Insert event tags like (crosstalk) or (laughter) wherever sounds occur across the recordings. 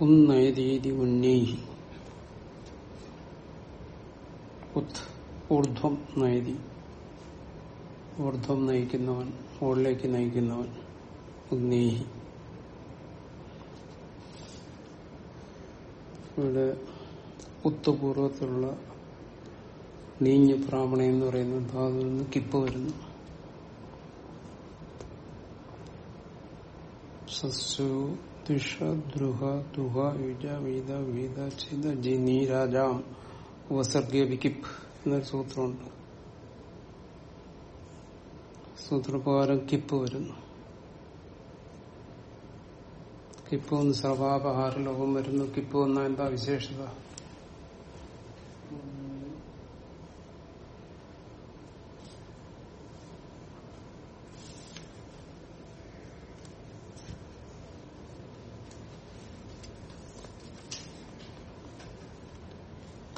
ഉന്നയതീതി ഉന്നേഹി ഉത് ഊർധ്വം നയതി. ഊർധ്വം നയിക്കുന്നവൻ മുകളിലേക്ക് നയിക്കുന്നവൻ ഉന്നേഹി. ഇവിടെ ഉത്തുപൂർവത്തിലുള്ള നീഞ്ഞു ബ്രാഹ്മണ എന്ന് പറയുന്ന ധാതുവിൽ നിന്ന് കിപ്പ് വരുന്നു. സസ്സു ദിഷ ദ്രുഹ തുഹ യുജ വീത വീത ചിത ജിനി രാജാം ഉപസർഗീയ വികിപ്പ് എന്നൊരു സൂത്രമുണ്ട്. സൂത്രപ്രകാരം കിപ്പ് വരുന്നു. കിപ്പ് ഒന്ന് സർവാപഹാര ലോകം വരുന്നു. കിപ്പ് വന്ന എന്താ വിശേഷത?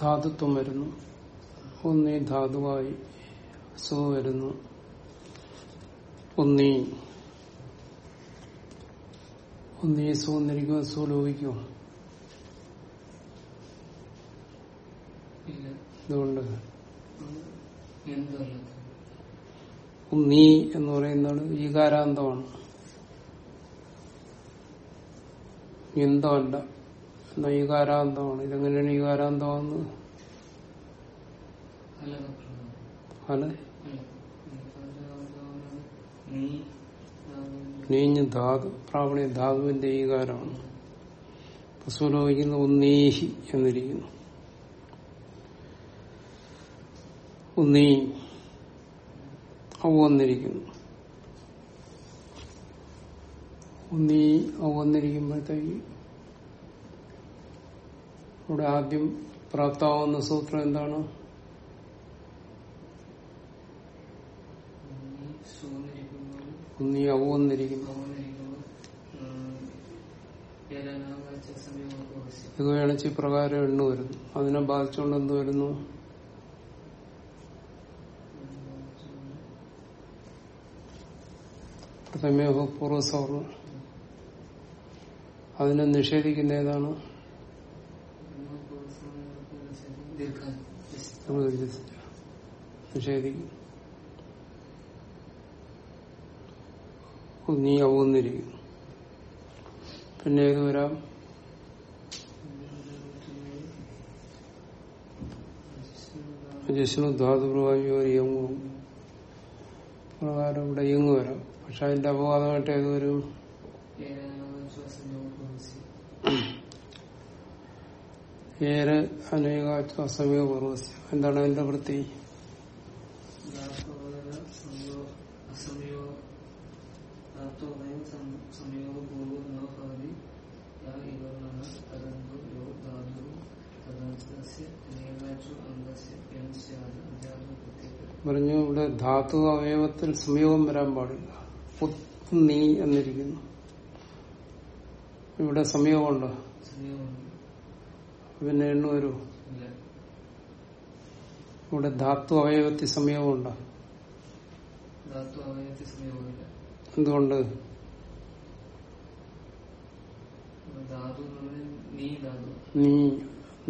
ധാതുത്വം വരുന്നു. ഒന്നീ ധാതുവായി സു വരുന്നു. ഒന്നീ ഒന്നീ സു എന്നിരിക്കുമോ സു ലോപിക്കുമോ എന്തല്ല നീ എന്ന് പറയുന്നത് ഈകാരാന്തമാണ് എന്തമല്ല എന്നാ ഈകാരാന്തമാണ് ഇതെങ്ങനെയാണ് ഈകാരാന്തമാകുന്നത് അല്ല നീഞ്ഞ് ധാതു പ്രാവണി ധാതുവിന്റെ ഈകാരമാണ് സുലോകിക്കുന്ന ഉന്നീഹി എന്നിരിക്കുന്നു. ഉന്നീ അവന്നിരിക്കുന്നു വന്നിരിക്കുന്നു. ഉന്നീ ഔ വന്നിരിക്കുമ്പോഴത്തേക്ക് ഇവിടെ ആദ്യം പ്രാപ്താവുന്ന സൂത്രം എന്താണ്? സൂന്നിരിക്കുമ്പോൾ അവന്നിരിക്കുന്നു വേണിച്ച് പ്രകാരം എണ്ണു വരുന്നു. അതിനെ ബാധിച്ചുകൊണ്ട് എന്ത് വരുന്നു? പ്രഥമേഹ പൂർവസവർണം അതിനെ നിഷേധിക്കുന്ന ഏതാണ് ദീർഘം നമ്മൾ. നിഷേധിക്കും നീ അവന്നിരിക്കും പിന്നെ ഏത് വരാം ജസ്നു യങ്ങും പ്രകാരം ഇവിടെ ഇങ്ങ് വരാം. പക്ഷെ അതിന്റെ അപവാദമായിട്ട് ഏത് (coughs) ഏറെ അനേക അസമയ പൂർവസ്യ എന്താണ് അതിന്റെ വൃത്തി? പറഞ്ഞു ഇവിടെ ധാതു അവയവത്തിൽ സംയോഗം വരാൻ പാടില്ല. നീ എന്നിരിക്കുന്നു. ഇവിടെ സംയോഗമുണ്ടോ? സമയമുണ്ട് പിന്നെ എണ്ണ വരൂ. ഇവിടെ ധാത്തു അവയവത്തി സമയമില്ല എന്തുകൊണ്ട്? നീ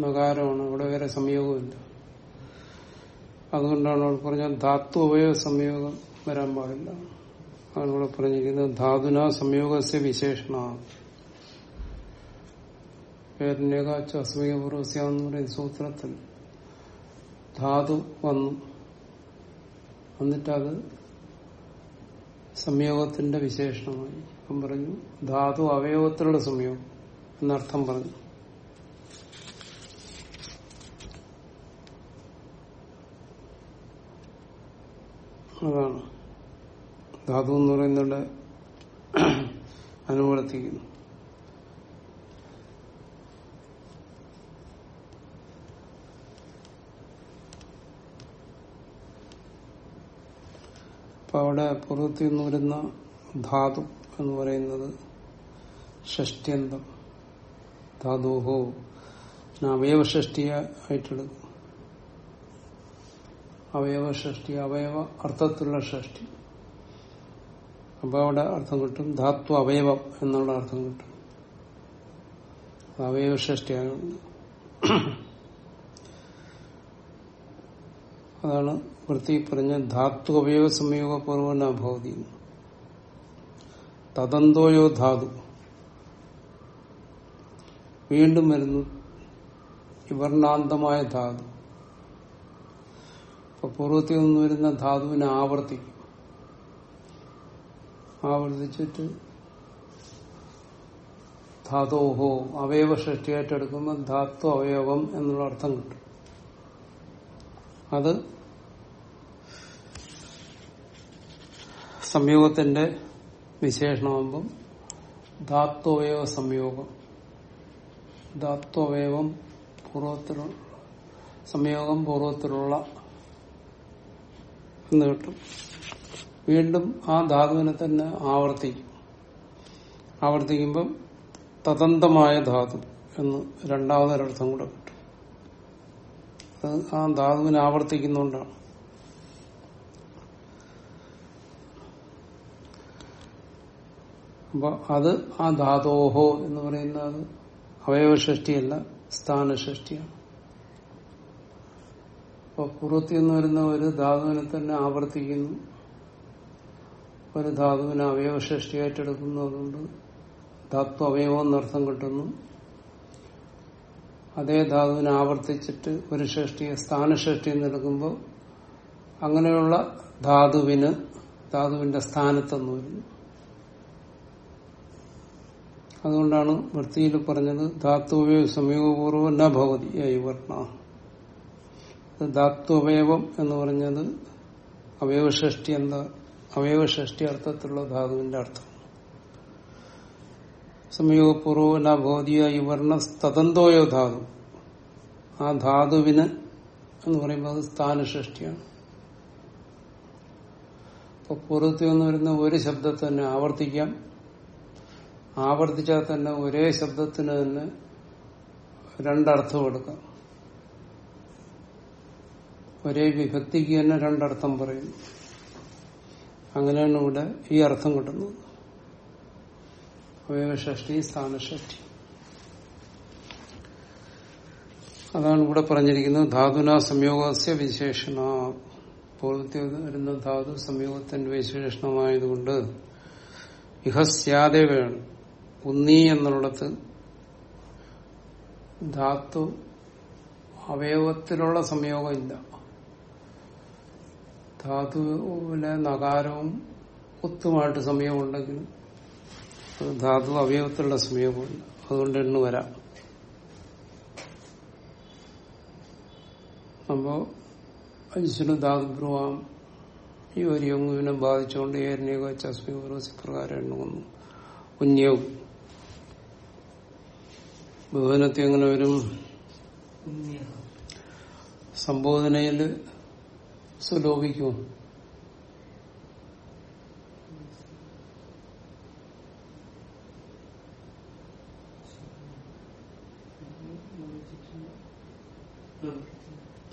നകാരമാണ് ഇവിടെ വേറെ സംയോഗമില്ല അതുകൊണ്ടാണ് അവിടെ പറഞ്ഞ ധാത്തു അവയവ സംയോഗം വരാൻ പാടില്ല. ഇവിടെ പറഞ്ഞിരിക്കുന്നത് ധാതുന സംയോഗസ്യ വിശേഷണ. പേരിനേകാച്ച അസമയപൂർവസ്യ എന്ന് പറയുന്ന സൂത്രത്തിൽ ധാതു വന്നു. എന്നിട്ടത് സംയോഗത്തിന്റെ വിശേഷണമായി. അപ്പം പറഞ്ഞു ധാതു അവയവത്തിലുള്ള സംയോഗം എന്നർത്ഥം പറഞ്ഞു. അതാണ്. ധാതു എന്ന് പറയുന്നത് അനുവർത്തിക്കുന്നു. അപ്പൊ അവിടെ പൂർവത്തിൽ നിന്ന് വരുന്ന ധാതു എന്ന് പറയുന്നത് ഷഷ്ട്യന്തം. ധാതുഹോ. അവയവഷ്ടിയ ആയിട്ടെടുക്കും. അവയവഷ്ടി അവയവ അർത്ഥത്തിലുള്ള ഷഷ്ടി. അപ്പൊ അവിടെ അർത്ഥം കിട്ടും. ധാത്വ അവയവം എന്നുള്ള അർത്ഥം കിട്ടും. അവയവഷ്ടിയാണ് അതാണ് വൃത്തി പറഞ്ഞ ധാതു അവയവ സംയോഗ പൂർവന ഭവതി തദന്തോയോ ധാതു. വീണ്ടും വരുന്നു. വിവർണാന്തമായ ധാതു. ഇപ്പൊ നിന്ന് വരുന്ന ധാതുവിനെ ആവർത്തിക്കും. ആവർത്തിച്ചിട്ട് ധാതോഹോ അവയവ സൃഷ്ടിയായിട്ട് എടുക്കുമ്പോൾ ധാത്തു അവയവം എന്നുള്ള അർത്ഥം കിട്ടും. അത് സംയോഗത്തിന്റെ വിശേഷണമാകുമ്പം ധാത്വയവ സംയോഗം. ധാത്വയവം പൂർവത്തിലുള്ള സംയോഗം പൂർവത്തിലുള്ള എന്ന് കിട്ടും. വീണ്ടും ആ ധാതുവിനെ തന്നെ ആവർത്തിക്കും. ആവർത്തിക്കുമ്പം തദന്തമായ ധാതു എന്ന് രണ്ടാമതൊരർത്ഥം കൂടെ കിട്ടും. അത് ആ ധാതുവിനെ ആവർത്തിക്കുന്നുകൊണ്ടാണ് അപ്പൊ അത് ആ ധാതോഹോ എന്ന് പറയുന്നത് അവയവസൃഷ്ടിയല്ല സ്ഥാനസൃഷ്ടിയാണ്. അപ്പൊ പൂർവത്തിൽ നിന്ന് വരുന്ന ഒരു ധാതുവിനെ തന്നെ ആവർത്തിക്കുന്നു. ഒരു ധാതുവിനെ അവയവസൃഷ്ടിയായിട്ട് എടുക്കുന്നു അതുകൊണ്ട് ധാത്വ അവയവം എന്നർത്ഥം കിട്ടുന്നു. അതേ ധാതുവിനെ ആവർത്തിച്ചിട്ട് ഒരു ഷഷ്ടിയെ സ്ഥാനഷഷ്ടി എന്നെടുക്കുമ്പോൾ അങ്ങനെയുള്ള ധാതുവിന് ധാതുവിന്റെ സ്ഥാനത്തെന്ന് വരുന്നു അതുകൊണ്ടാണ് വൃത്തിയിൽ പറഞ്ഞത് ധാത്വവയവ സംയോഗപൂർവം ന ഭവതി വർണ. ധാത്വവയവം എന്ന് പറഞ്ഞത് അവയവഷ്ടി എന്താ അവയവഷ്ടി അർത്ഥത്തിലുള്ള ധാതുവിന്റെ അർത്ഥം. സംയോഗപൂർവ ന ഭവതിയ ഈ വർണ സ്തതന്തോയോ ധാതു. ആ ധാതുവിന് എന്ന് പറയുമ്പോൾ അത് സ്ഥാനസൃഷ്ടിയാണ് അപ്പൊ പൂർവത്തിൽ വരുന്ന ഒരു ശബ്ദത്തെ തന്നെ ആവർത്തിക്കാം. ആവർത്തിച്ചാൽ തന്നെ ഒരേ ശബ്ദത്തിന് തന്നെ രണ്ടർത്ഥം എടുക്കാം. ഒരേ വിഭക്തിക്ക് തന്നെ രണ്ടർത്ഥം പറയും. അങ്ങനെയാണ് ഇവിടെ ഈ അർത്ഥം കിട്ടുന്നത്. അവയവഷ്ടി സ്ഥാനഷ്ടി അതാണ് ഇവിടെ പറഞ്ഞിരിക്കുന്നത് ധാതുന സംയോഗസ്യ വിശേഷണ. പൂർവത്തിൽ വരുന്ന ധാതു സംയോഗത്തിന്റെ വിശേഷണമായതുകൊണ്ട് ഇഹസ്യാതെ വേണം എന്നുള്ളത് ധാത്തു ധാതു അവയവത്തിലുള്ള സംയോഗമില്ല. ധാതുവിലെ നകാരവും ഒത്തുമായിട്ട് സംയോഗമുണ്ടെങ്കിലും അത് ധാതു അവയവത്തിലുള്ള സംയോഗമില്ല. അതുകൊണ്ട് എണ്ണു വരാം. അപ്പോ അഞ്ചിന് ധാതുബ്രുവാം ഈ ഒരു യങ്ങുവിനെ ബാധിച്ചുകൊണ്ട് ഏരണിയൊക്കെ ചസ്മി സിപ്രകാരം പ്രകാരം എണ്ണുന്നു. കുഞ്ഞവും ബഹുവനത്തിൽ എങ്ങനെ വരും സംബോധനയിൽ സുലോഭിക്കും.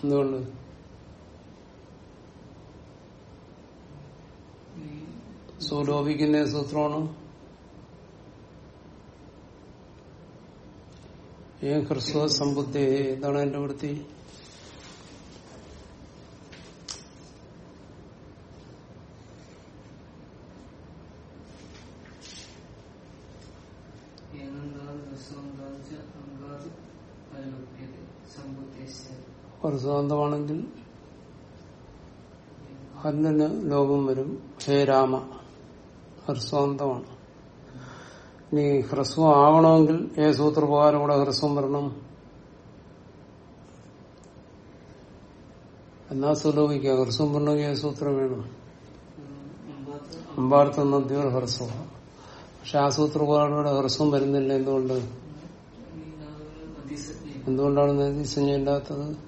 എന്തുകൊണ്ട്? സുലോഭിക്കുന്ന സൂത്രമാണ് ഏ ഹ്രസ്വ സമ്പുദ്ധി ഇതാണ് എന്റെ വൃത്തി. ഏനന്താത് അന്നിന് ലോകം വരും. ഹേ രാമ ഹ്രസ്വാന്തമാണ് ഇനി ഹ്രസ്വം ആവണമെങ്കിൽ ഏ സൂത്രപ്രകാരം കൂടെ ഹ്രസ്വം വരണം. എന്നാ സുലോഭിക്കുക ഹ്രസ്വം വരണമെങ്കിൽ ഏ സൂത്രം വേണം. അമ്പാർത്ത നദ്യോർ ഹ്രസ്വം. പക്ഷെ ആ സൂത്രപ്രകാരം കൂടെ ഹ്രസ്വം വരുന്നില്ല എന്തുകൊണ്ട്? എന്തുകൊണ്ടാണ് നദീസഞ്ജ ഇല്ലാത്തത്?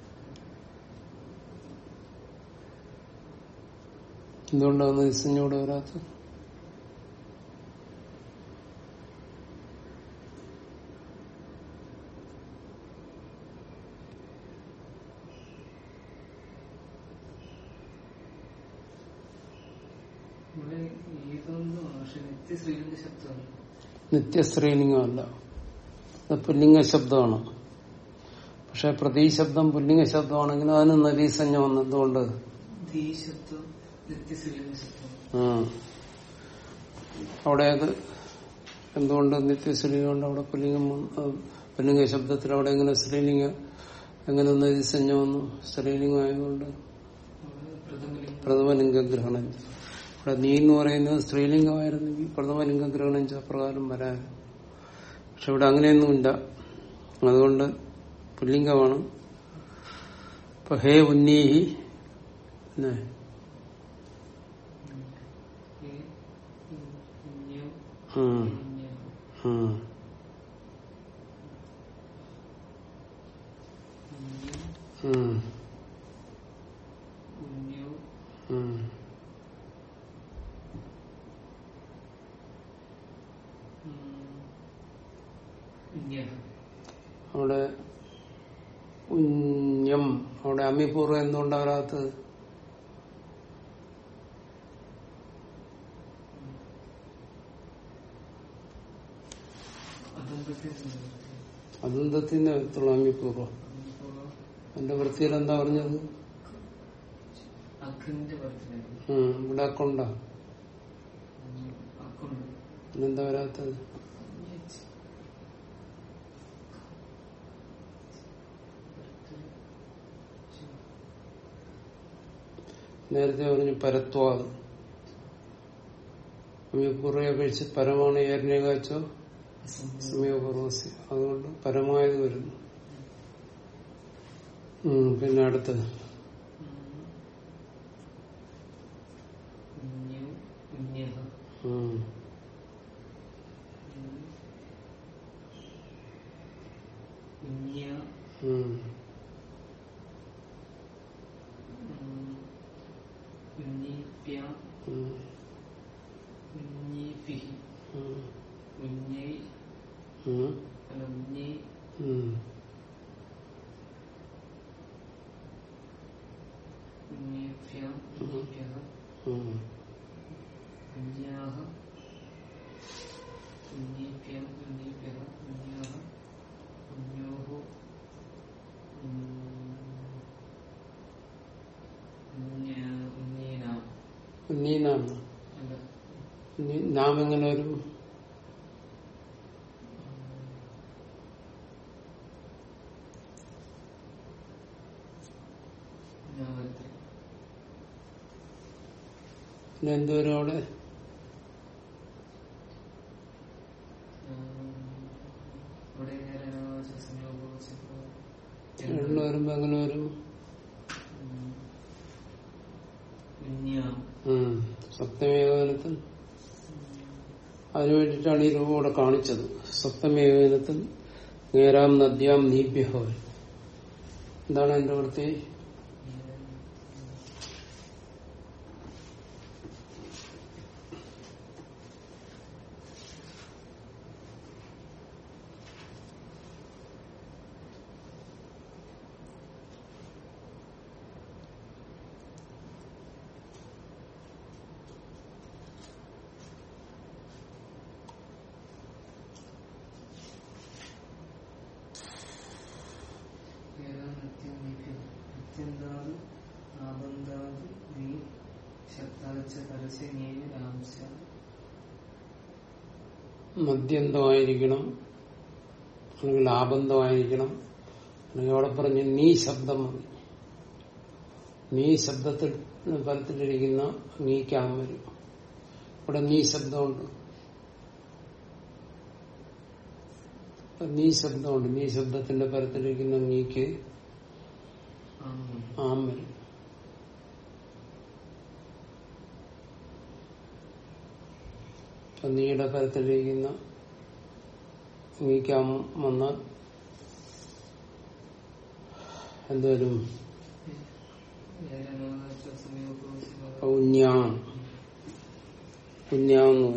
എന്തുകൊണ്ടാണ് നിസ്സഞ്ഞോട് വരാത്തത്? നിത്യസ്ത്രീലിംഗമല്ല അത് പുല്ലിംഗ ശബ്ദമാണ്. പക്ഷെ പ്രതീശബ്ദം പുല്ലിംഗ ശബ്ദമാണെങ്കിലും അതിന് നദീസഞ്ജ വന്നു അവിടെ അത് എന്തുകൊണ്ട് നിത്യസ്ത്രീലിംഗം അവിടെ പുല്ലിംഗം പുല്ലിംഗ ശബ്ദത്തിൽ അവിടെ എങ്ങനെ സ്ത്രീലിംഗ എങ്ങനെ നദീസഞ്ജ വന്നു? സ്ത്രീലിംഗം ആയതുകൊണ്ട് പ്രഥമലിംഗഗ്രഹണം പ്രഥമലിംഗം പ്രഥമലിംഗ ഗ്രഹണം ഇവിടെ നീ എന്ന് പറയുന്നത് സ്ത്രീലിംഗമായിരുന്നെങ്കിൽ പ്രഥമലിംഗഗ്രഹണം പ്രകാരം വരാൻ. പക്ഷെ ഇവിടെ അങ്ങനെയൊന്നുമില്ല. അതുകൊണ്ട് പുല്ലിംഗമാണ്. ഇപ്പൊ ഹേ ഉന്നീഹി പിന്നെ ഈ ഉഞ്ഞു അവിടെ ഉന്യം അവിടെ അമ്മിപൂർവം എന്തുകൊണ്ടാകാത്തത് അനന്തത്തിന്റെ അടുത്തുള്ള അമ്മിപൂർവം എന്റെ വൃത്തിയിൽ എന്താ പറഞ്ഞത്? ഇവിടെ കൊണ്ട എന്താ പിന്നെന്താ വരാത്തത്? നേരത്തെ പറഞ്ഞു പരത്വാദ്. അമ്മിപൂർവം അപേക്ഷിച്ച് പരമാണ് ഏറിനേകാച്ചോ സമയപൂർവസി അതുകൊണ്ട് പരമായത് വരുന്നു. പിന്നെ അടുത്തത്. ഉന്നീ- നാം എങ്ങനെ വരും? എന്തോരോടെ പിന്നെ എന്തുവരും അവിടെ ഇവിടെ സംയോഗം എണ്ണ വരുമ്പോ എങ്ങനെ വരും ഉഞ്ഞാം ഉം. സപ്തമേകനത്തിൽ അതിനു വേണ്ടിയിട്ടാണ് ഈ രൂപം ഇവിടെ കാണിച്ചത് സപ്തമേകനത്തിൽ നേരാം നദ്യാം നീപ്യഹോ എന്താണ് എന്റെ വൃത്തി മദ്യന്തമായിരിക്കണം അല്ലെങ്കിൽ ആബന്ധമായിരിക്കണം. അല്ലെങ്കിൽ അവിടെ പറഞ്ഞ് നീ ശബ്ദം മതി. നീ ശബ്ദത്തിൽ ഫലത്തിലിരിക്കുന്ന നീക്കാൻ വരും. ഇവിടെ നീ ശബ്ദമുണ്ട്. നീ ശബ്ദമുണ്ട്. നീ ശബ്ദത്തിന്റെ പരത്തിലിരിക്കുന്ന നീക്ക് ആം വരും. നീയുടെ കരുത്തിലിരിക്കുന്ന നീക്കാം വന്നാൽ എന്തായാലും ഉഞ്ഞാം ഉഞ്ഞാന്ന്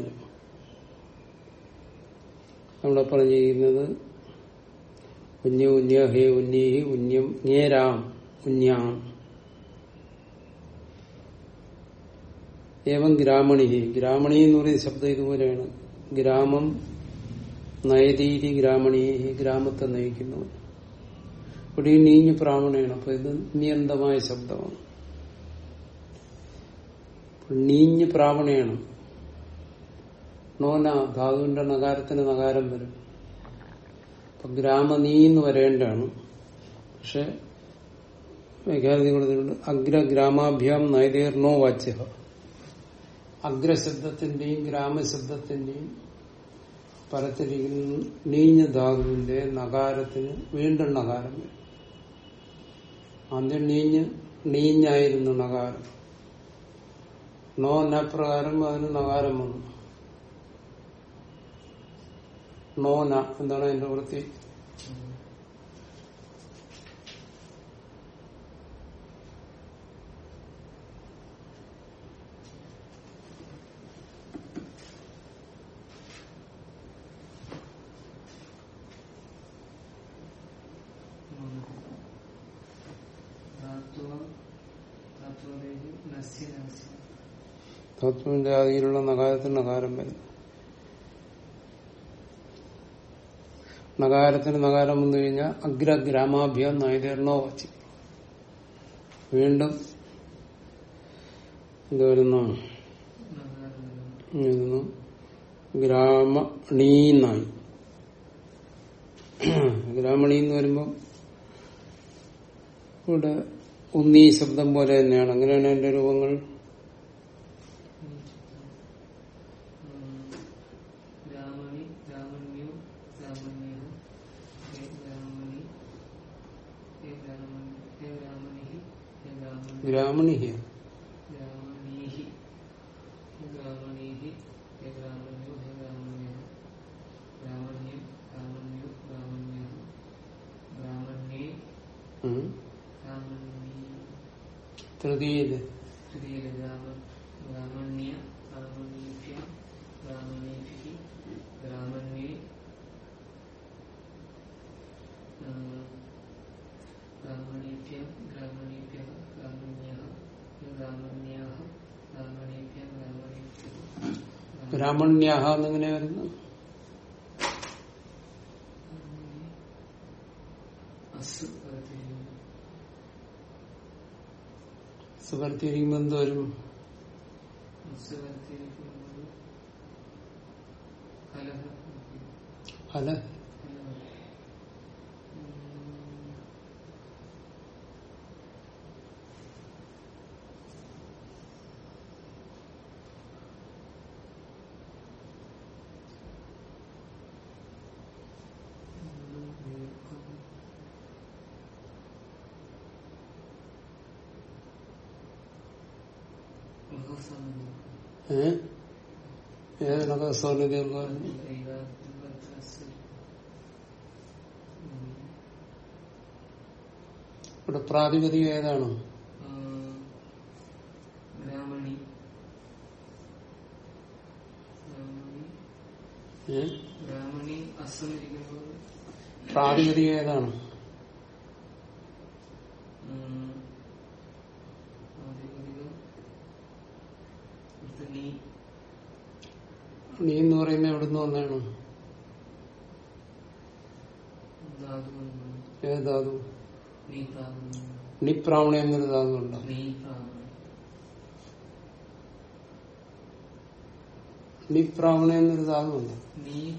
അവിടെ പറഞ്ഞിരിക്കുന്നത് ഉഞ്ഞ ഉഞ്ഞ ഹേ ഉന്നീഹി ഉന്യം ഞേരാം ഉഞ്ഞാം ഏവം ഗ്രാമണി ഗ്രാമണി എന്ന് പറയുന്ന ശബ്ദം ഇതുപോലെയാണ്. ഗ്രാമം നയരീതി ഗ്രാമണി ഗ്രാമത്തെ നയിക്കുന്നു ഇവിടെ ഈ നീഞ്ഞ് പ്രാമണയാണ് അപ്പൊ ഇത് നിയന്തമായ ശബ്ദമാണ്. നീഞ്ഞ് പ്രാവണയാണ്. നോന ധാതുവിന്റെ നഗാരത്തിന് നഗാരം വരും. അപ്പൊ ഗ്രാമനീ എന്ന് വരേണ്ടാണ് പക്ഷെ വൈകാരിക കൊടുത്തിട്ടുണ്ട് അഗ്രഗ്രാമാഭ്യാം നൈതീർണോ വാച്യ അഗ്രശബ്ദത്തിന്റെയും ഗ്രാമശബ്ദത്തിന്റെയും പരത്തിരിക്കുന്ന നീഞ്ഞ ധാതുവിന്റെ നഗാരത്തിന് വീണ്ടും നഗാരം വരും. ആദ്യം നീഞ്ഞ് നീഞ്ഞായിരുന്നു നഗാരം നോ നപ്രകാരം അതിന് നഗാരം വന്നു. നോ ന എന്താണ് അതിന്റെ വൃത്തി? തത്വന്റെ ആദിയിലുള്ള നഗാരത്തിന് നഗാരം വരുന്നു നഗാരത്തിന് നഗാരം വന്നു കഴിഞ്ഞാൽ അഗ്രഗ്രാമാഭ്യം നൈതീർണോ വച്ചു. വീണ്ടും എന്ത് വരുന്നു? ഗ്രാമണീന്നായി ഗ്രാമണി എന്ന് വരുമ്പം ഇവിടെ ഉന്നീ ശബ്ദം പോലെ തന്നെയാണ്. അങ്ങനെയാണ് എന്റെ രൂപങ്ങൾ. രാമണി ഹേ ബ്രാഹ്മണ്യാഹ എന്നിങ്ങനെ വരുന്നു അസ് പരത്തിരിക്കുന്നു എന്ത് വരും? ഏതിനൊക്കെ സൗന്ദര്യം ഇവിടെ പ്രാതിപതികം ഏതാണ്? പ്രാതിപതികം ഏതാണ് ആധിപതികം അടുത്ത നീ നീ എന്ന് പറയുന്നത് എവിടുന്ന് വന്നാണ് ധാതു എന്നാണ്. ഏത് ധാതു നീ പ്രാവണി നിപ്രാവണ എന്നൊരു ധാതുണ്ട് പ്രാവണി നിപ്രാവണ എന്നൊരു ധാതുണ്ട്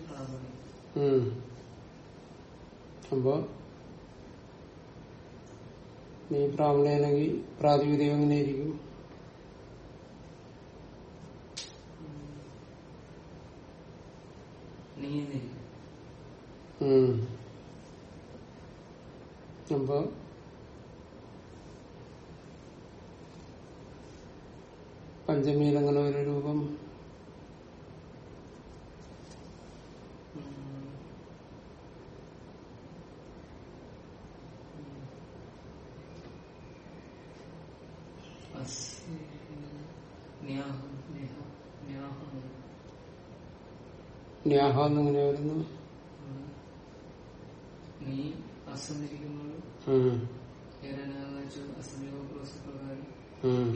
പ്രാവണി. അപ്പോ നീ പ്രാവണയാണെങ്കിൽ പ്രാതിപതികം എങ്ങനെ ഇരിക്കും നീ എന്നിരിക്കും ഉം. അപ്പൊ പഞ്ചമിയിൽ അങ്ങനെ ഒരു രൂപം. ന്യാഹം എന്നിങ്ങനെ വരുന്നു? നീ അസന്നിരിക്കുമ്പോൾ.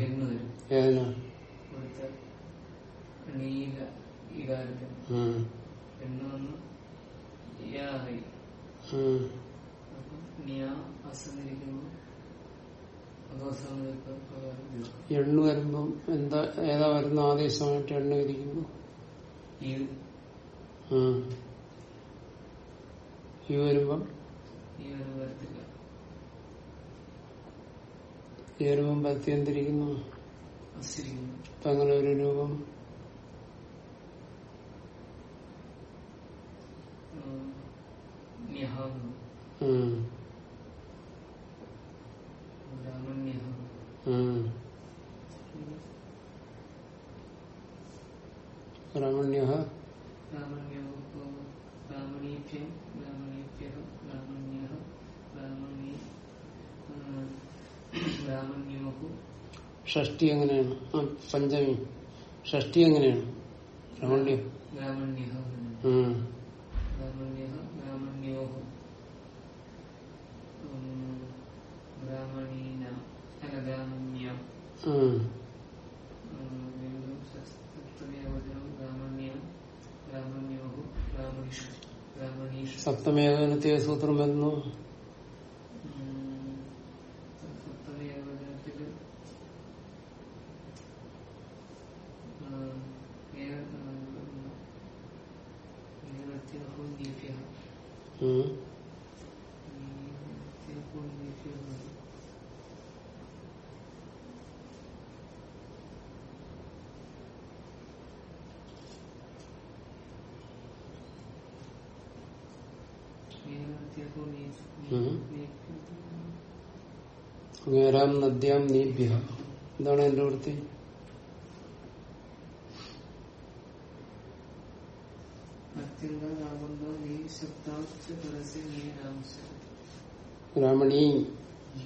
എന്ന് വരും. ഏതിനാ ഇവിടുത്തെ നീല ഇകാരത്തിന് ഉം. എന്ന് വന്ന് യായി ഉം. അപ്പം നിയ അസന്നിരിക്കുമ്പോൾ അധോസമയ പ്രകാരം തീർക്കും എണ്ണു വരുമ്പം എന്താ ഏതാ വരുന്ന ആദേശമായിട്ട് എണ്ണ ഇരിക്കുന്നു ഈ ഉം. വരുമ്പം? വരുമ്പം പത്തി എന്തിരിക്കുന്നു? തങ്ങളെ ഒരു രൂപം? ന്യഹാന്ന് രാമണ്യോഹു ഷഷ്ടി എങ്ങനെയാണ്? ആ, പഞ്ചമി. ഷഷ്ടി എങ്ങനെയാണ്? രമണ്യ. ബ്രാഹ്മണീന ഉം. സപ്തമേകനത്തെ സൂത്രം വരുന്നു അങ്ങേരാം നദ്യാം നീഭ്യ എന്താണ് എന്റെ വൃത്തി? രാമണി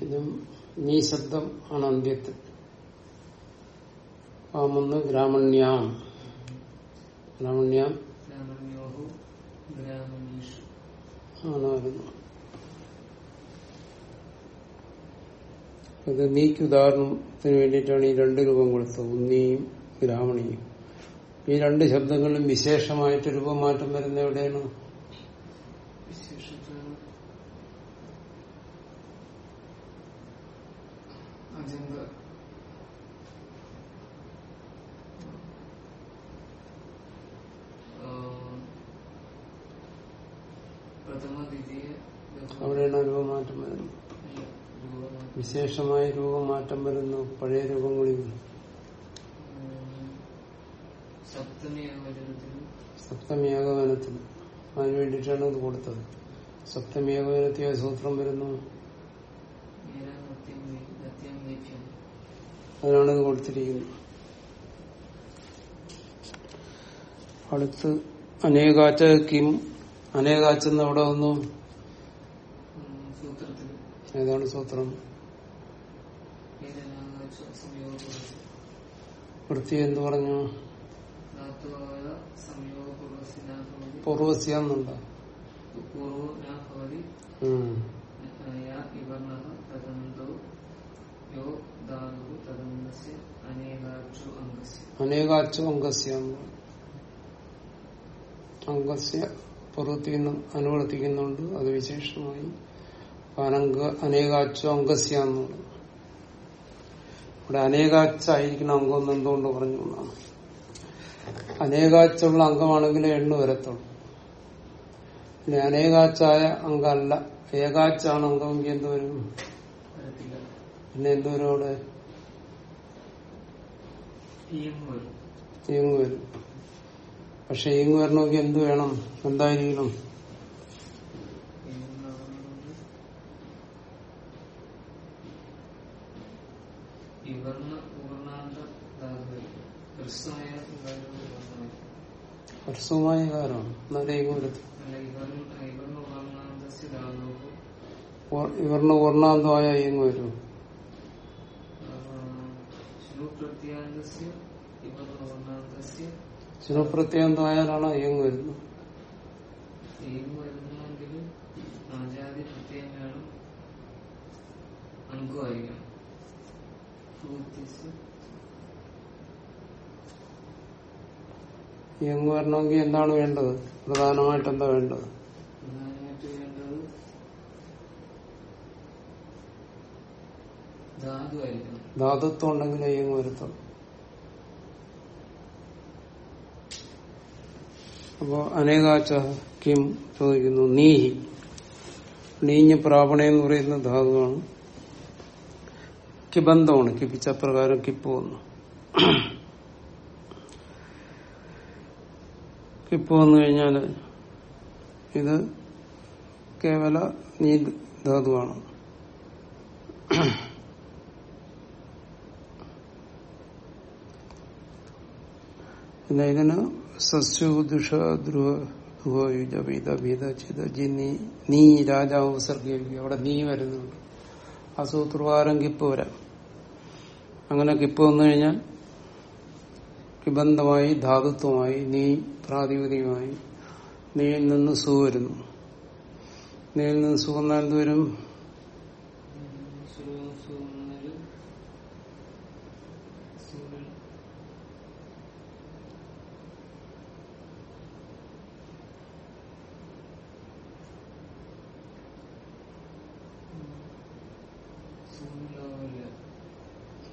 ഇതും നീ ശബ്ദം ആണ് അന്ത്യത്തിൽ ആമൊന്ന് ഗ്രാമണ്യാം. ഗ്രാമണ്യാം ആണ് വരുന്നത്. ഇത് നീക്ക് ഉദാഹരണത്തിന് വേണ്ടിയിട്ടാണ് ഈ രണ്ട് രൂപം കൊടുത്തത്. ഉന്നിയും ബ്രാഹ്മണിയും. ഈ രണ്ട് ശബ്ദങ്ങളിലും വിശേഷമായിട്ട് രൂപമാറ്റം വരുന്ന എവിടെയാണ്? അവിടെയാണ് രൂപമാറ്റം വരുന്നത്. വിശേഷമായ രൂപമാറ്റം വരുന്നു. പഴയ രൂപങ്ങളിൽ. സപ്തമി അതിനു വേണ്ടിയിട്ടാണ് ഇത് കൊടുത്തത്. സപ്തമി ഏകവനത്തിയ സൂത്രം വരുന്നു. അതിനാണ് ഇത് കൊടുത്തിരിക്കുന്നത്. അടുത്ത് അനേകാച്ച കിം അനേകാച്ചെന്ന് അവിടെ വന്നു? ഏതാണ് സൂത്രം. വൃത്തി എന്ത് പറഞ്ഞു? അനുവർത്തിക്കുന്നുണ്ട്. അത് വിശേഷമായി അനങ്ക അനേകാച്ചു അംഗസ്യ ഇവിടെ അനേകാച്ചായിരിക്കണം അംഗം എന്ന് എന്തുകൊണ്ട് പറഞ്ഞു എന്നാണ്. അനേകാച്ചുള്ള അംഗമാണെങ്കിലും എണ്ണു വരത്തുള്ളൂ. പിന്നെ അനേകാച്ചായ അംഗമല്ല. ഏകാച്ചാണ് അംഗമെങ്കിൽ എന്ത് വരും? വരത്തില്ല. പിന്നെ എന്തുവരും അവിടെ? ഈം വരും. പക്ഷെ ഈങ്ങ് വരണമെങ്കിൽ എന്ത് വേണം? എന്തായിരിക്കണം ഈം ആവുന്നത് വിവർണ പൂർണാന്ത ധാതു ഹ്രസ്വമായ വിവർണമായിരിക്കും ഹർസവുമായ കാലമാണ് എന്നാലേ ധാതുഃ ഇവറിന് പൂർണാന്തമായ ഈങ്ങ് വരും. ശിവപ്രത്യാന്തമായാലാണ് അയ്യങ് വരുന്നത്. വരണമെങ്കിൽ എന്താണ് വേണ്ടത്? പ്രധാനമായിട്ട് എന്താ വേണ്ടത്? ധാതുത്വം ഉണ്ടെങ്കിൽ അയ്യം വരുത്തുള്ളൂ അപ്പോ അനേകാച്ച കിം ചോദിക്കുന്നു നീഹി. നീഞ്ഞ് പ്രാപണ എന്ന് പറയുന്ന ധാതുവാണ്. കിബന്ധമാണ് കിപ്പിച്ച പ്രകാരം കിപ്പ് വന്നു. കിപ്പ് വന്നു കഴിഞ്ഞാൽ ഇത് കേവല നീ ധാതുവാണ്. പിന്നെ ഇതിന് സസ്യുദുഷ ധ്രുവ ധ്രുവയുജ ഭീത ഭീത ചിത ജി നീ രാജാവ് വിസർഗിക്കും അവിടെ നീ വരുന്നുണ്ട്. അസൂത്രവാരം കിപ്പ് വരാം. അങ്ങനെ കിപ്പ് വന്നു കഴിഞ്ഞാൽ കിബന്ധമായി ധാതുത്വമായി നീ പ്രാതിപതികമായി നീയിൽ നിന്ന് സു വരുന്നു. നീയിൽ നിന്ന് സു വന്നാൽ സൂര്യൻ സൂര്യൻ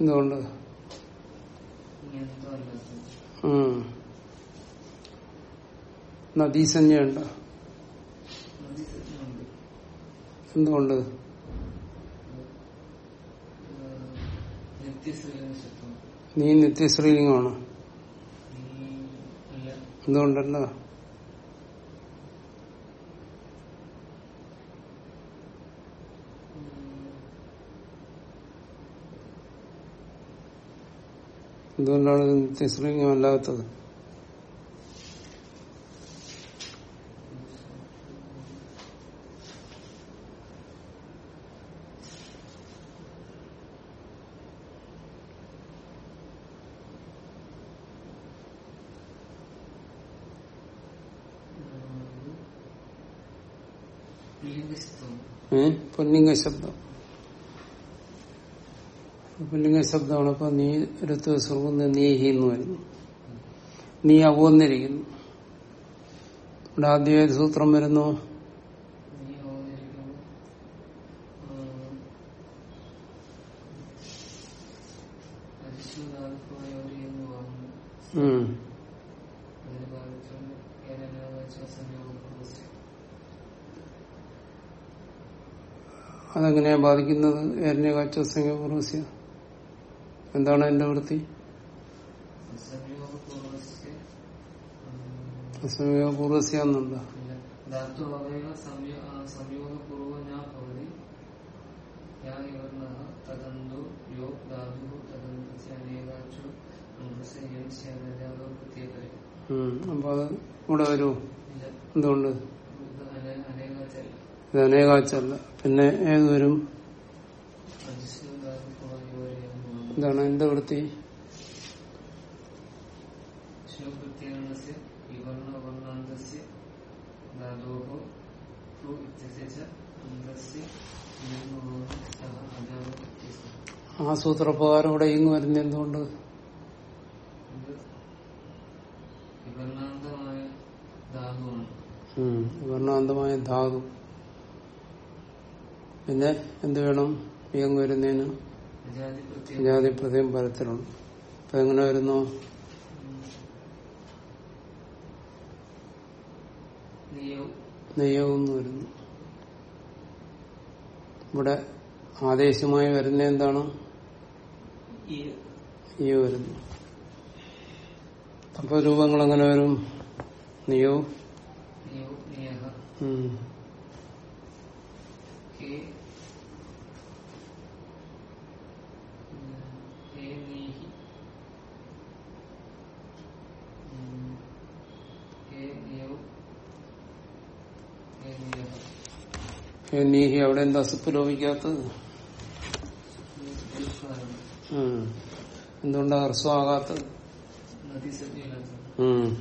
എന്തുകൊണ്ട്? നദീസഞ്ജയുണ്ട് എന്തുകൊണ്ട്? നീ നിത്യശ്രീലിംഗമാണ് എന്തുകൊണ്ടല്ല എന്തുകൊണ്ടാണ് നിത്യശ്രീലിംഗം അല്ലാത്തത് പുല്ലിംഗ ശബ്ദം. പുല്ലിംഗ ശബ്ദമാണ് അപ്പൊ നീ എടുത്ത് സ്വർഗം നീഹി എന്ന് വരുന്നു. നീ അവന്നിരിക്കുന്നു ഇവിടെ ആദ്യം ഏത് സൂത്രം വരുന്നു. ബാധിക്കുന്നത്? എരണ്യകാച്ച പൂർവസ്യ എന്താണ് എന്റെ വൃത്തി? സംയോഗപൂർവസ്യ എന്നുണ്ടോ. അപ്പൊ അത് ഇവിടെ വരുമോ എന്തുകൊണ്ട്? ഇത് അനേകാച്ചല്ല പിന്നെ ഏത് വരും എന്താണ് എന്റെ വൃത്തി? ആ സൂത്രപ്രകാരം ഇവിടെ ഇങ്ങ് വരുന്ന എന്തുകൊണ്ട്? വർണാന്തമായ ധാതു. പിന്നെ എന്ത് വേണം? ഇയങ് വരുന്നതിന്? അജാതി പ്രത്യേക ജാതി പ്രത്യേകം പരത്തിലുണ്ട്. അപ്പൊ എങ്ങനെ വരുന്നു? നെയ്യവും വരുന്നു. ഇവിടെ ആദേശമായി വരുന്ന എന്താണ്? ഈ വരുന്നു. അപ്പൊ രൂപങ്ങൾ എങ്ങനെ വരും? നിയോ നിയോ നിയഹ ഉം. കെ ഹേ നീഹി ഉം, ഹേ നിയോ ഹേ നിയഹ ഏ, നീഹി അവിടെ എന്താ സുപ്പ് ലോപിക്കാത്തത്. എന്തുകൊണ്ടാ ഹ്രസ്വമാകാത്തത് നീ.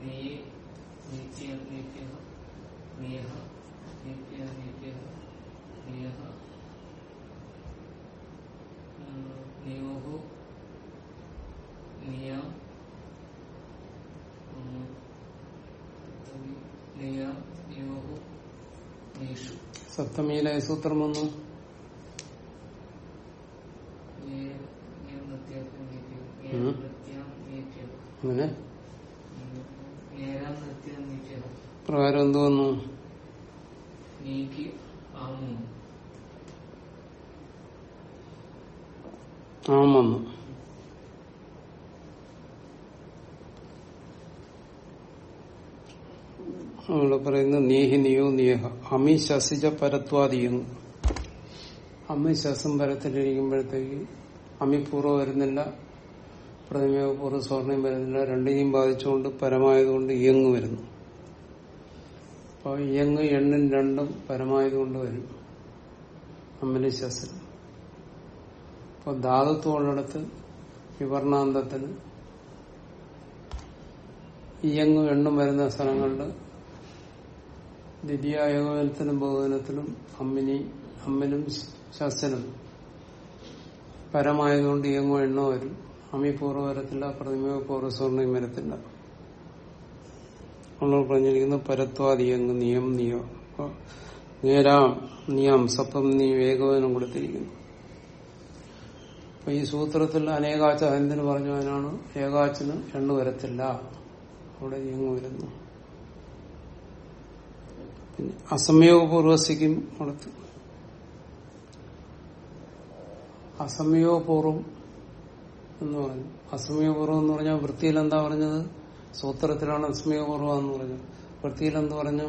നീയും. നീയു ഉം. നിയഹ നീത്യ നീപ്യ നിയഹ നിയഹ നിയ നിയ നിയോഹു നീഷു സപ്തമിയിലെ സൂത്രം വന്നു ഉം. അങ്ങനെ പ്രകാരം എന്ത് വന്നു നീക്ക് ആമു ആം വന്നു അവിടെ പറയുന്നു നീഹി നിയോ നിയഹ പരത്വാദിയും. പരത്വാദിയെന്ന് അമ്മി ശ്വാസം പരത്തിലിരിക്കുമ്പോഴത്തേക്ക് അമിപൂർവം വരുന്നില്ല പ്രതിമയോ പൂർവ സ്വർണം വരുന്നില്ല രണ്ടിനെയും ബാധിച്ചുകൊണ്ട് പരമായതുകൊണ്ട് ഇയങ്ങ് വരുന്നു. അപ്പോൾ ഇയങ്ങ് എണ്ണും രണ്ടും പരമായതുകൊണ്ട് വരും അമ്മിന് ശസിൽ. അപ്പൊ ധാതുത്വമുള്ളിടത്ത് വിവർണാന്തത്തിന് ഇയങ്ങും എണ്ണും വരുന്ന സ്ഥലങ്ങളിൽ ദ്വിതീയായോജനത്തിനും ബഹുജനത്തിനും അമ്മിനി അമ്മനും ശാസ്ത്രനും പരമായതുകൊണ്ട് ഇയങ്ങോ എണ്ണോ വരും. അമ്മി പൂർവ വരത്തില്ല പ്രതിമയോ പൂർവ സ്വർണയും വരത്തില്ല നമ്മൾ പറഞ്ഞിരിക്കുന്ന പരത്വാദിയങ് നിയം നിയോ. നേരാം നിയം സപ്പം നീ ഏകോപനം കൊടുത്തിരിക്കുന്നു. അപ്പൊ ഈ സൂത്രത്തിൽ അനേകാച്ച എന്തിനു പറഞ്ഞു അതിനാണ് ഏകാച്ചിന് എണ്ണു വരത്തില്ല അവിടെ ഇയങ്ങ് വരുന്നു. പിന്നെ അസമയോഗപൂർവസിക്കും അസമയോഗപൂർവം എന്ന് പറഞ്ഞു. അസമയപൂർവം എന്ന് പറഞ്ഞാൽ വൃത്തിയിൽ എന്താ പറഞ്ഞത്? സൂത്രത്തിലാണ് അസമയപൂർവം എന്ന് പറഞ്ഞത്. വൃത്തിയിൽ എന്ത് പറഞ്ഞു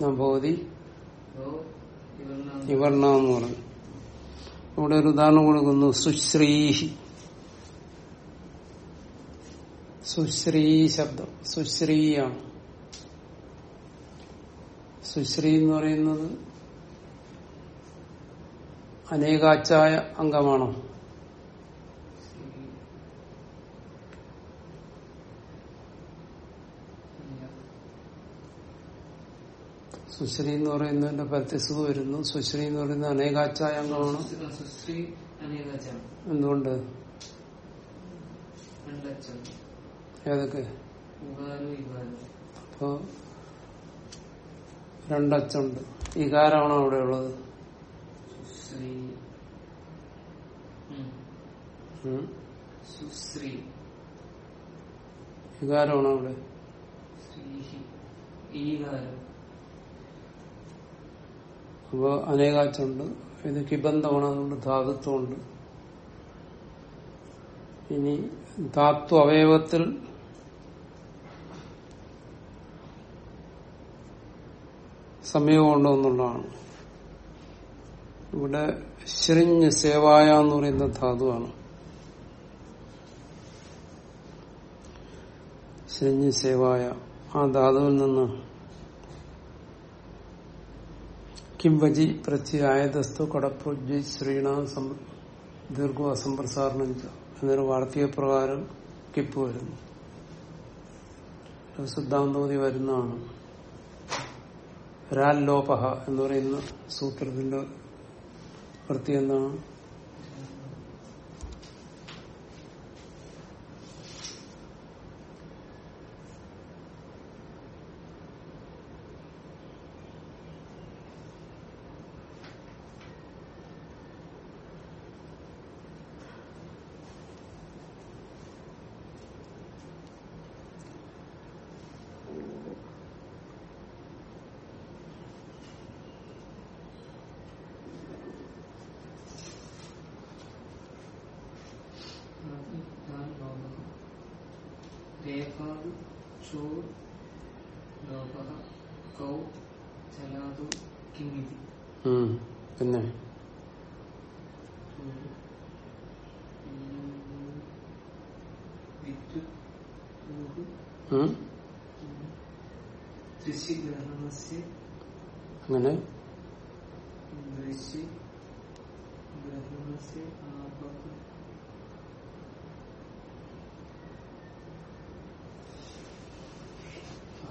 ഇവർണ ഭവതി. ഇവർണ എന്ന് പറഞ്ഞു. ഇവിടെ ഒരു ഉദാഹരണം കൊടുക്കുന്നു. സുശ്രീഹി സുശ്രീ ശബ്ദം. സുശ്രീയാണ്. സുശ്രീ എന്ന് പറയുന്നത് അനേകാച്ചായ അംഗമാണോ. സുശ്രീ എന്ന് പറയുന്നതിന്റെ പരത്യസുഖ വരുന്നു. സുശ്രീ എന്ന് പറയുന്ന അനേകാച്ചായ അംഗമാണ്. എന്തുകൊണ്ട്? രണ്ടച്ചം ഏതൊക്കെ? അപ്പോ രണ്ടച്ചുണ്ട് ഇകാരമാണോ അവിടെ ഉള്ളത്? ഇകാരമാണോ അവിടെ? അപ്പോ അനേകാച്ചുണ്ട് ഇത് കിബന്ധമാണ് അതുകൊണ്ട് ധാതുത്വമുണ്ട്. ഇനി ധാത്വ അവയവത്തിൽ സമയമുണ്ടോ എന്നുള്ളതാണ് ഇവിടെ ശൃഞ്ഞ് സേവായ എന്ന് പറയുന്ന ധാതുവാണ്. ശൃഞ്ഞ് സേവായ ആ ധാതുവിൽ നിന്ന് കിംവജി പ്രത്യായതസ്തു കടപ്പുജി ശ്രീണ ദീർഘ അസംപ്രസാരണം എന്നൊരു വാർത്തീയ പ്രകാരം കിപ്പ് വരുന്നു. ഒരു സിദ്ധാന്തോതി വരുന്നതാണ്. രാൽ ലോപഹ എന്ന് പറയുന്ന സൂത്രത്തിന്റെ വൃത്തി എന്താണ്? രേഖാദ് ചോ ലോകः കൗ ചലാതു ഉം. പിന്നെ? അങ്ങനെ?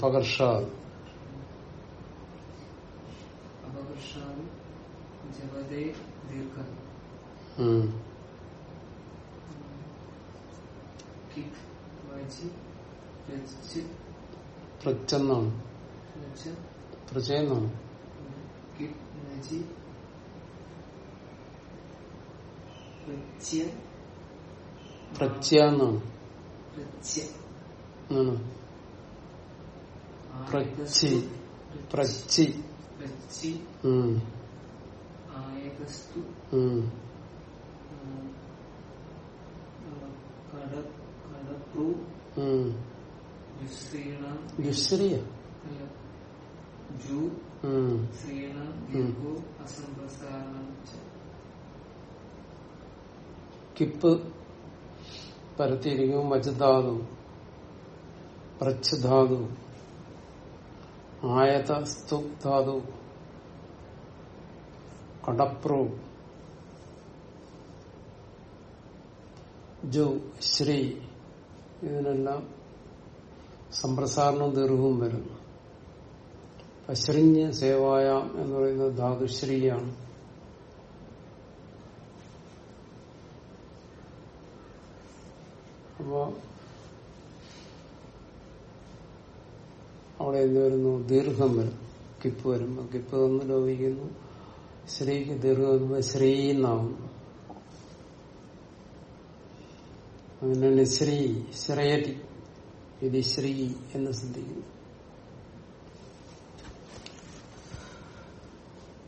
അപകർഷ പ്രച്ചെന്നാണ് രച്ച് പ്രചയെന്നാണ് പ്രച്യ എന്നാണ് പ്രച്ചി പ്രച്ചി ജുശ്രീയ കിപ്പ് പരത്തിയിരിക്കും വജധാതു പ്രച്ഛധാതു. ആയതസ്തു ധാതു കടപ്രു. ജു ശ്രീ ഇതിനെല്ലാം സമ്പ്രസാരണവും ദീർഘവും വരുന്നു അശ്രിഞ്ഞ് സേവായാം എന്ന് പറയുന്നത് ധാതുശ്രീയാണ് അപ്പോ അവിടെ എന്ത് വരുന്നു? ദീർഘം വരും. കിപ്പ് വരുമ്പോ കിപ്പ് തന്നു ലോപിക്കുന്നു ശ്രീക്ക് ദീർഘം ശ്രീ എന്നാവുന്നു അങ്ങനെയാണ് ശ്രീ ശ്രേയതി. ഇത് ശ്രീ എന്ന് ശ്രദ്ധിക്കുന്നു.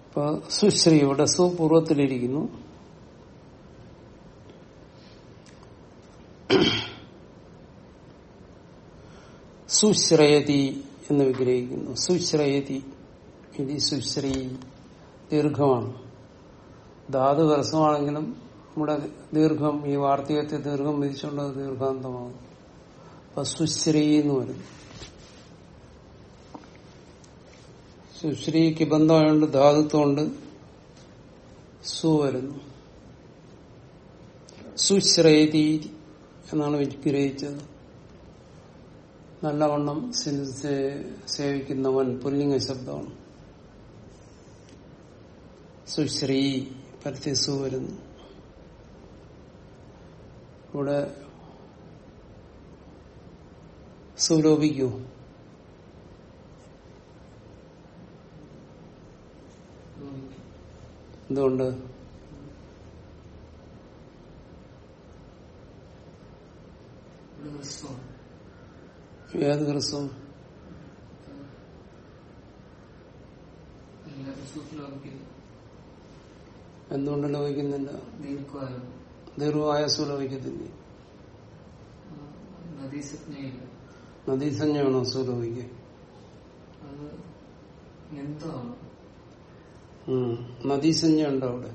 ഇപ്പൊ സുശ്രീ ഇവിടെ സുപൂർവത്തിലിരിക്കുന്നു. സുശ്രയതി എന്ന് വിഗ്രഹിക്കുന്നു സുശ്രയതി. ഇനി സുശ്രീ. ദീർഘമാണ്. ധാതു ഹ്രസ്വമാണെങ്കിലും നമ്മുടെ ദീർഘം ഈ വാർത്തകത്തെ ദീർഘം വിധിച്ചുകൊണ്ട് ദീർഘാന്തമാകും അപ്പൊ സുശ്രീ എന്ന് വരും. സുശ്രീക്ക് ബന്ധമായോണ്ട് ധാതുത്വമുണ്ട്. സു വരുന്നു. സുശ്രയതി എന്നാണ് വിഗ്രഹിച്ചത്. നല്ലവണ്ണം സേവിക്കുന്നവൻ പുല്ലിംഗ ശബ്ദമാണ്. സുശ്രീ പരത്തി സു വരുന്നു. ഇവിടെ സുലോപിക്കൂ എന്തുകൊണ്ട്? ഇവിടെ ഏത് ഹ്രസ്വം എന്തുകൊണ്ട് ലോപിക്കുന്നില്ല ദീർഘായസു നദീസജ്ഞയില്ല നദീസഞ്ജയാണോ എന്താണ് നദീസഞ്ജ ഉണ്ടോ അവിടെ?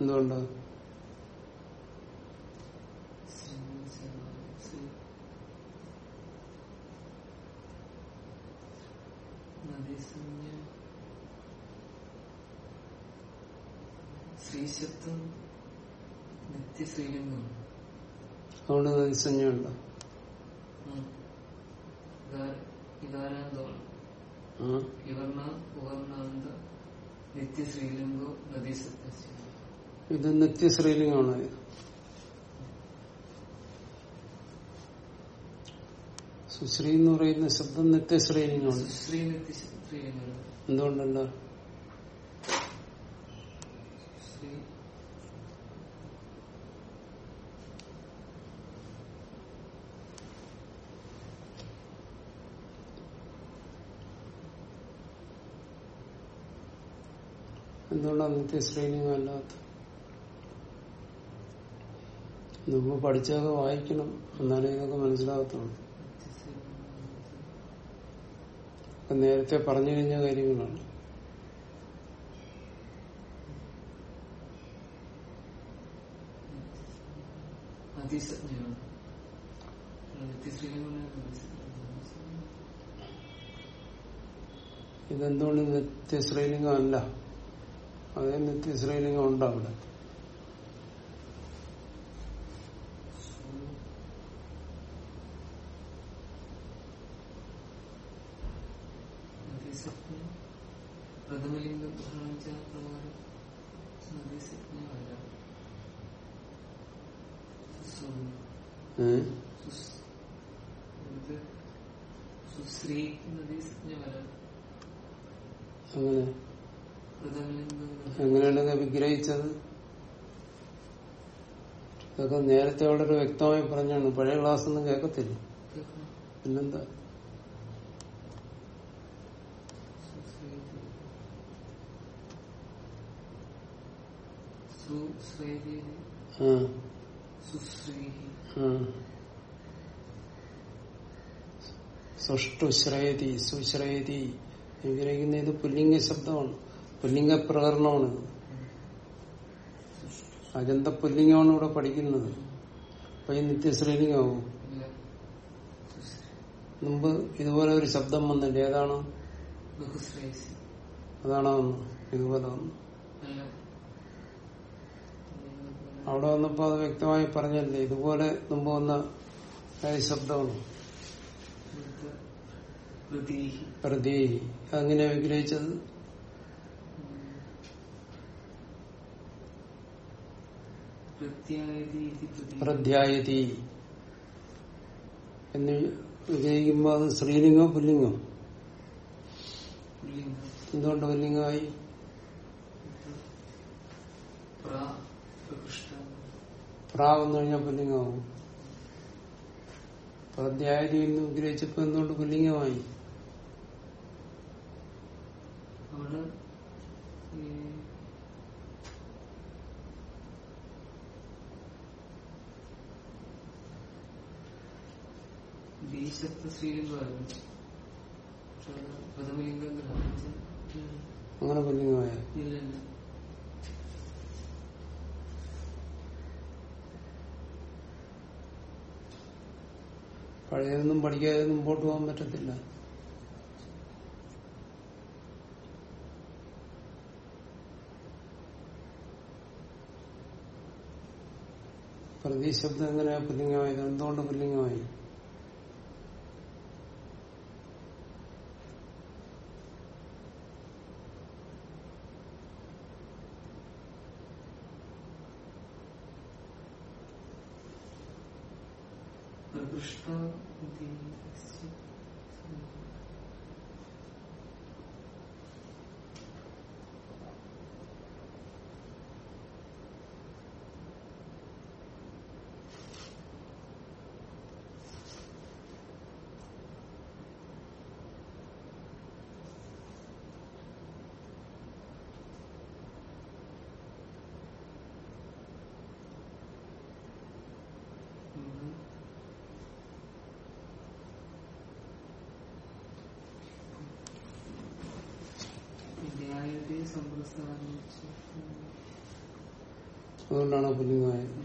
എന്തുകൊണ്ട്? നദീസഞ്ജ ശ്രീശബ്ദം നിത്യശ്രീലിംഗമാണ് അതുകൊണ്ട് നിത്യശ്രീലിംഗോ നദീസജ്ഞ ഇത് നിത്യശ്രീലിംഗമാണോ സുശ്രീ എന്ന് പറയുന്ന ശബ്ദം നിത്യശ്രീലിംഗമാണ് എന്തുകൊണ്ടല്ല? എന്തുകൊണ്ടാണ് നിത്യശ്രീലിംഗം അല്ലാത്ത നമ്മൾ പഠിച്ചൊക്കെ വായിക്കണം. എന്നാലേ ഇതൊക്കെ മനസ്സിലാകത്തുള്ളൂ. ഒക്കെ നേരത്തെ പറഞ്ഞു കഴിഞ്ഞ കാര്യങ്ങളാണ്. ഇതെന്തുകൊണ്ട് നിത്യശ്രീലിംഗം അല്ല അതേ നിത്യശ്രീലിംഗം ഉണ്ട് അവിടെ അതിസജ്ഞ പ്രഥമലിംഗം കാണിച്ച പ്രകാരം അതിസജ്ഞമല്ല ഏ? ഇത് സുശ്രീ നദീസജ്ഞമല്ല അങ്ങനെ പ്രഥമലിംഗം എങ്ങനെയാണ് ഇത് വിഗ്രഹിച്ചത് ഇതൊക്കെ നേരത്തെ വളരെ വ്യക്തമായി പറഞ്ഞാണ്. പഴയ ക്ലാസ് ഒന്നും കേൾക്കത്തില്ല. പിന്നെന്താ? സുഷ്ടുശ്രയതി സുശ്രയതി വിഗ്രഹിക്കുന്ന ഇത് പുല്ലിംഗ ശബ്ദമാണ്. പുല്ലിംഗ പ്രകരണമാണ്. അജന്ത പുല്ലിംഗമാണ് ഇവിടെ പഠിക്കുന്നത്. അപ്പൊ ഈ നിത്യശ്രീലിംഗമാവും. മുമ്പ് ഇതുപോലെ ഒരു ശബ്ദം വന്നില്ലേ? ഏതാണ്? അതാണോ ഇതുപോലെ അവിടെ വന്നപ്പോ അത് വ്യക്തമായി പറഞ്ഞല്ലേ? ഇതുപോലെ മുമ്പ് വന്ന ശബ്ദമാണ്? പ്രതി അതെങ്ങനെയാ വിഗ്രഹിച്ചത് പ്രത്യായതി ഇതി പ്രതി പ്രധ്യായതി എന്ന് വിജയിക്കുമ്പോ അത് സ്ത്രീലിംഗം പുല്ലിംഗം? എന്തുകൊണ്ട് പുല്ലിംഗമായി? പ്രാവെന്ന് കഴിഞ്ഞാൽ പുല്ലിംഗമാവും. പ്രധ്യായതി എന്ന് വിഗ്രഹിച്ചപ്പോ എന്തുകൊണ്ട് പുല്ലിംഗമായി? അവിടെ അങ്ങനെ ഇല്ല പഴയതൊന്നും പഠിക്കാതെ മുമ്പോട്ട് പോകാൻ പറ്റത്തില്ല. പ്രതി ശബ്ദം എങ്ങനെയാ പുല്ലിംഗമായത് എന്തുകൊണ്ട് പുല്ലിംഗമായി പ്രകൃഷ്ട അതുകൊണ്ടാണ് പുല്ലിംഗമായത്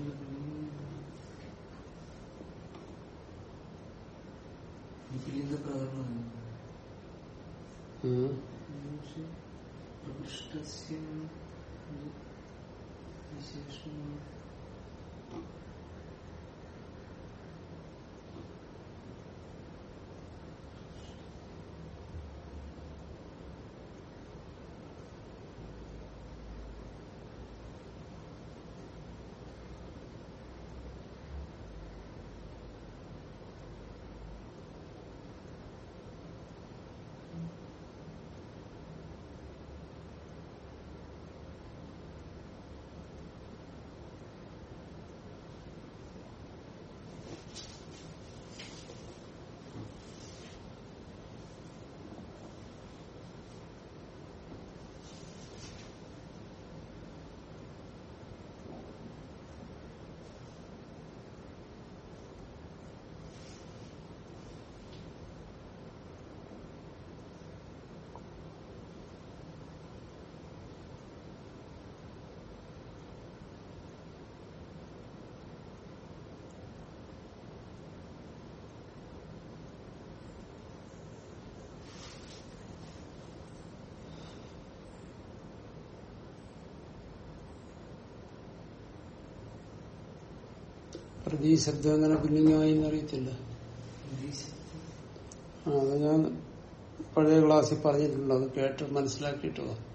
പ്രതി ശബ്ദം അങ്ങനെ പുല്ലിംഗമായി എന്നറിയത്തില്ല ആ, അത് ഞാൻ പഴയ ക്ലാസ്സിൽ പറഞ്ഞിട്ടുണ്ട്? അത് കേട്ട് മനസ്സിലാക്കിയിട്ടുള്ള ഉം.